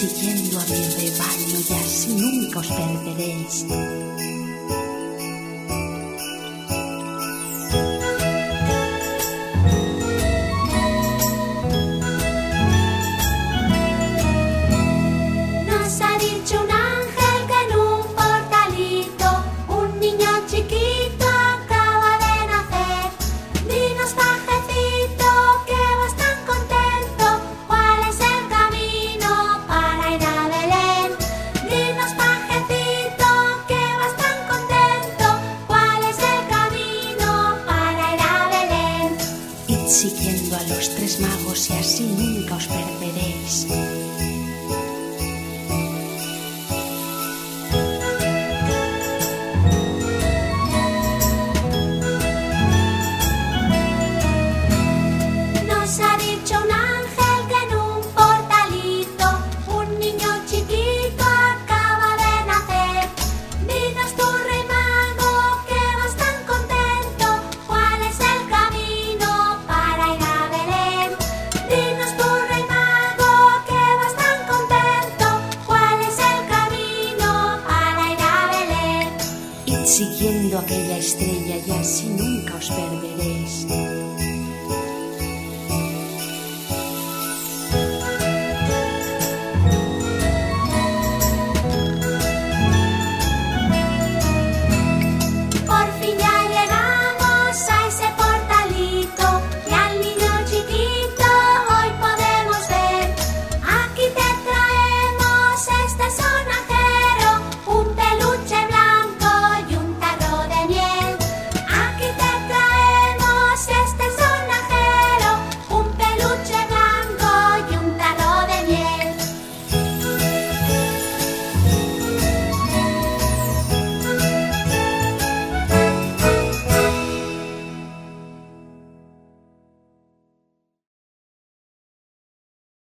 siguiendo a mi rebaño y así nunca os perderéis. siguiendo a los tres magos y así nunca os perderéis. No siguiendo aquella estrella y así nunca os perderéis.